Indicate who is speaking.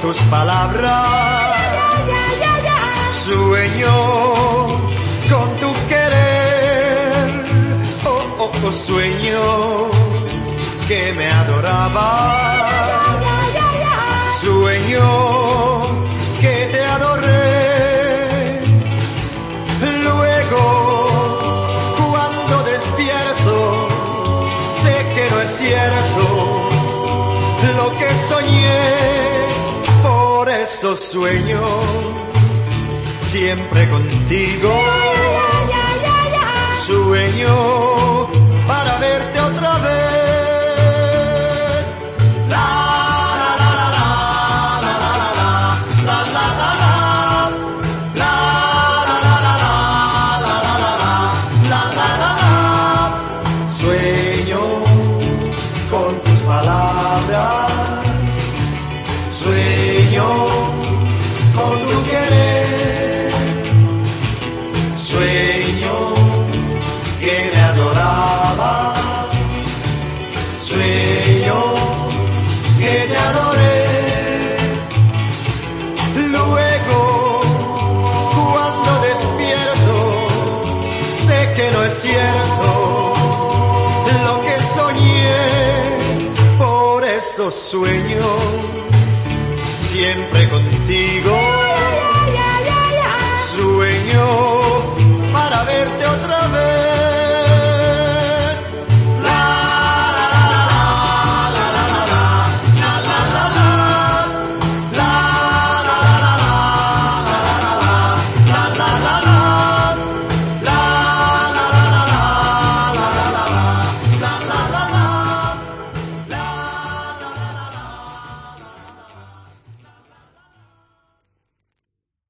Speaker 1: tus palabras. Sueño con tu querer. Oh, oh, oh, sueño que me adorabas. Sueño que te adoré. Luego, cuando despierto, sé que no es cierto lo que soñé. Por eso sueño siempre contigo. Sueño que no es cierto lo que soñé. Por eso sueño siempre contigo.